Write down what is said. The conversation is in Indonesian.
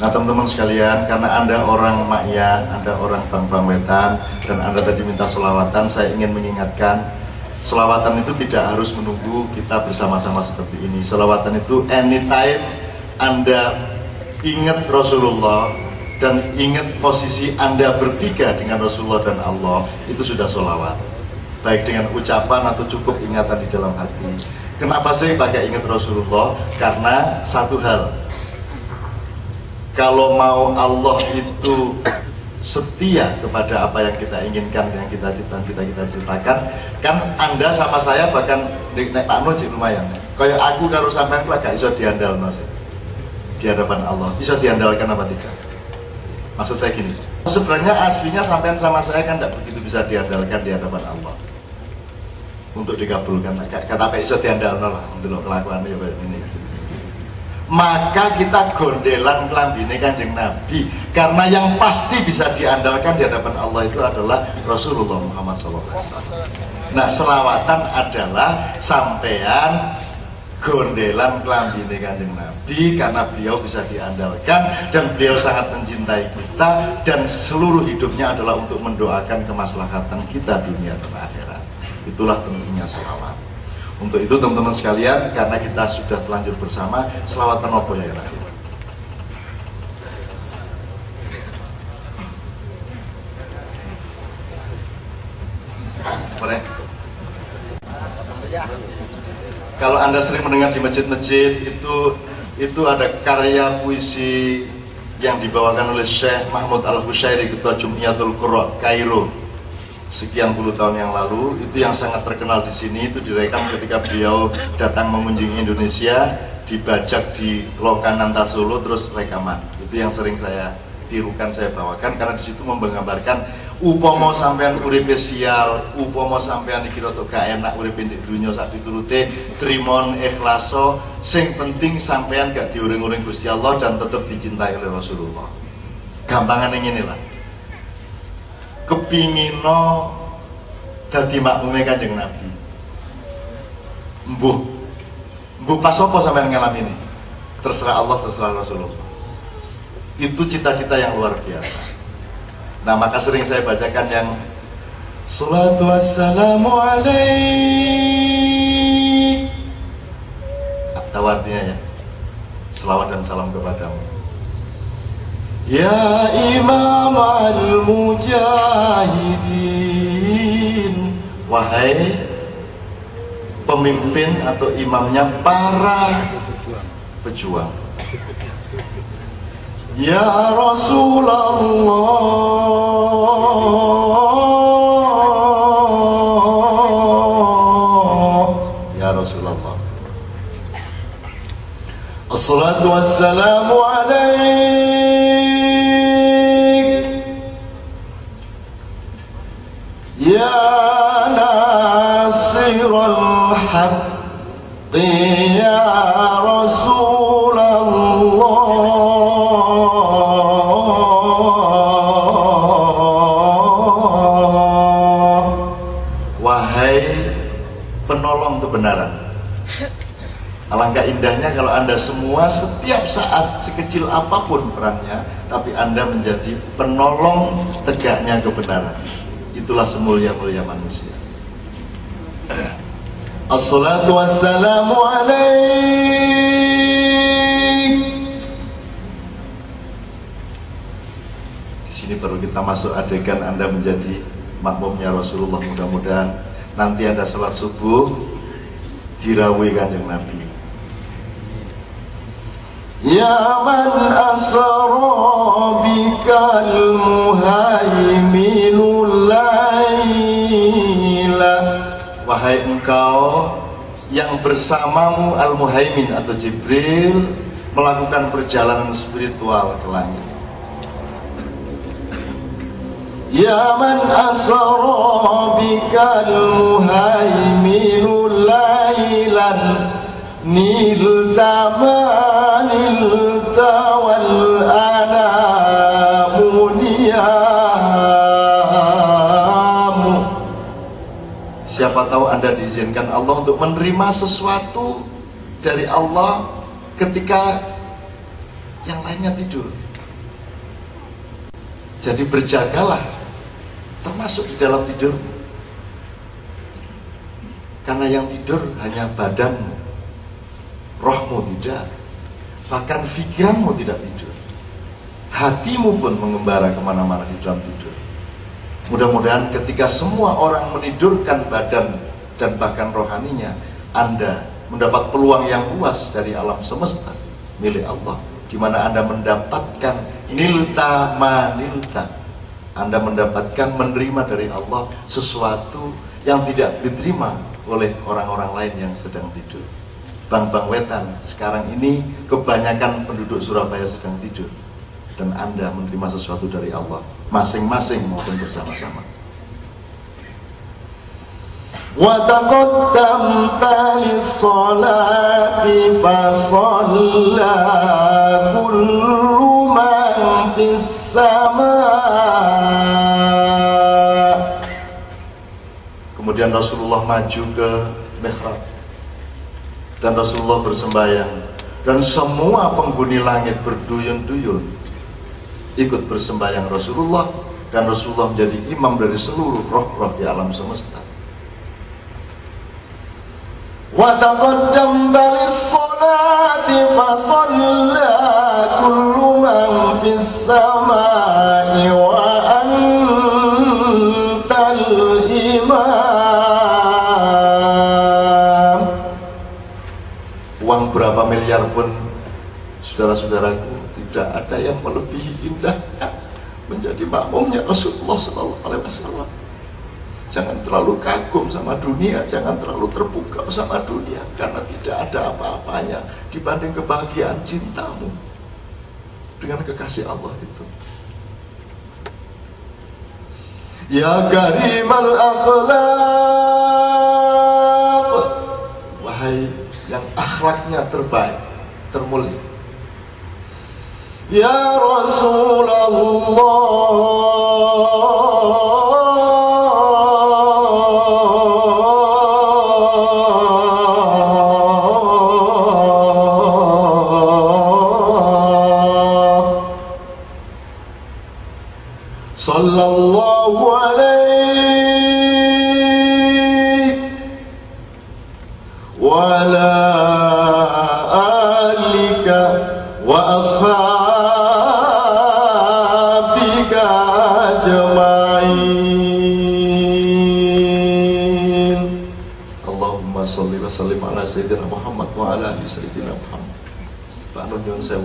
Nah teman-teman sekalian, karena Anda orang Makya, Anda orang Bang-Bang Wetan, dan Anda tadi minta selawatan, saya ingin mengingatkan, selawatan itu tidak harus menunggu kita bersama-sama seperti ini. Selawatan itu anytime Anda ingat Rasulullah, dan ingat posisi Anda bertiga dengan Rasulullah dan Allah, itu sudah selawat. Baik dengan ucapan atau cukup ingatan di dalam hati. Kenapa sih pakai ingat Rasulullah? Karena satu hal, kalau mau Allah itu setia kepada apa yang kita inginkan yang kita cita kita kita ciptakan kan anda sama saya bahkan nek takno sih lumayan. Kayak aku kalau sampai aku agak iso diandal sih di hadapan Allah. Bisa diandalkan apa tidak? Maksud saya gini. Sebenarnya aslinya sampai sama saya kan tidak begitu bisa diandalkan di hadapan Allah. Untuk dikabulkan. Kata apa iso diandalkan lah untuk kelakuan ya ini maka kita gondelan kelambine kanjeng Nabi. Karena yang pasti bisa diandalkan di hadapan Allah itu adalah Rasulullah Muhammad SAW nah selawatan adalah sampean gondelan kelambine kanjeng Nabi karena beliau bisa diandalkan dan beliau sangat mencintai kita dan seluruh hidupnya adalah untuk mendoakan kemaslahatan kita dunia dan akhirat. Itulah tentunya selawat untuk itu teman-teman sekalian, karena kita sudah telanjur bersama, selawatan apa ya lagi? Boleh? Kalau anda sering mendengar di masjid-masjid itu itu ada karya puisi yang dibawakan oleh Syekh Mahmud Al Hushairi Ketua Jumiatul Qurra Kairo sekian puluh tahun yang lalu itu yang sangat terkenal di sini itu direkam ketika beliau datang mengunjungi Indonesia dibajak di Lokananta Solo terus rekaman. Itu yang sering saya tirukan saya bawakan karena di situ menggambarkan upomo sampean urip sial upomo sampean iki rada gak enak urip di dunia sak diturute trimon ikhlaso sing penting sampean gak diuring-uring Gusti Allah dan tetap dicintai oleh Rasulullah. Gampangan ini lah kepingino dadi makmume Kanjeng Nabi. Mbuh. Mbuh pas apa sampean ngalami ini? Terserah Allah, terserah Rasulullah. Itu cita-cita yang luar biasa. Nah, maka sering saya bacakan yang Salatu wassalamu alaih Tahu artinya ya Selawat dan salam kepadamu Ya Imam al-Mujahidin. Wahai pemimpin atau imamnya para pejuang. Ya Rasulullah. Ya Rasulullah. Assalatu wassalamu الحق يا رسول الله Wahai penolong kebenaran Alangkah indahnya kalau Anda semua setiap saat sekecil apapun perannya Tapi Anda menjadi penolong tegaknya kebenaran itulah semulia-mulia manusia Assalatu wassalamu alaik Di sini baru kita masuk adegan Anda menjadi makmumnya Rasulullah. Mudah-mudahan nanti ada salat subuh dirawi kanjeng Nabi. Ya man asra engkau yang bersamamu Al-Muhaimin atau Jibril melakukan perjalanan spiritual ke langit. Ya man asra bikal muhaiminul lailan nilta manilta wal Siapa tahu Anda diizinkan Allah untuk menerima sesuatu dari Allah ketika yang lainnya tidur. Jadi berjagalah, termasuk di dalam tidur. Karena yang tidur hanya badanmu, rohmu tidak, bahkan pikiranmu tidak tidur. Hatimu pun mengembara ke mana-mana di dalam tidur. Mudah-mudahan ketika semua orang menidurkan badan dan bahkan rohaninya, Anda mendapat peluang yang luas dari alam semesta milik Allah di mana Anda mendapatkan nilta manilta. Anda mendapatkan menerima dari Allah sesuatu yang tidak diterima oleh orang-orang lain yang sedang tidur. Bang Bang Wetan, sekarang ini kebanyakan penduduk Surabaya sedang tidur dan Anda menerima sesuatu dari Allah masing-masing maupun bersama-sama. وتقدمت للصلاة فصلى كل من في السماء Kemudian Rasulullah maju ke mihrab dan Rasulullah bersembahyang dan semua penghuni langit berduyun-duyun ikut bersembahyang Rasulullah dan Rasulullah menjadi imam dari seluruh roh-roh di alam semesta. Wa taqaddamta lis-salati fa kullu man fis samai wa antal imam. Uang berapa miliar pun saudara-saudaraku tidak ada yang melebihi indahnya menjadi makmumnya Rasulullah Sallallahu Alaihi Wasallam. Jangan terlalu kagum sama dunia, jangan terlalu terbuka sama dunia karena tidak ada apa-apanya dibanding kebahagiaan cintamu dengan kekasih Allah itu. Ya karimal akhlaq Wahai yang akhlaknya terbaik, termulia. Ya Rasulullah Sallallahu alaihi wa ala alika wa ashabi Sayyidina Muhammad wa ala Sayyidina Muhammad. Pak Nun yang saya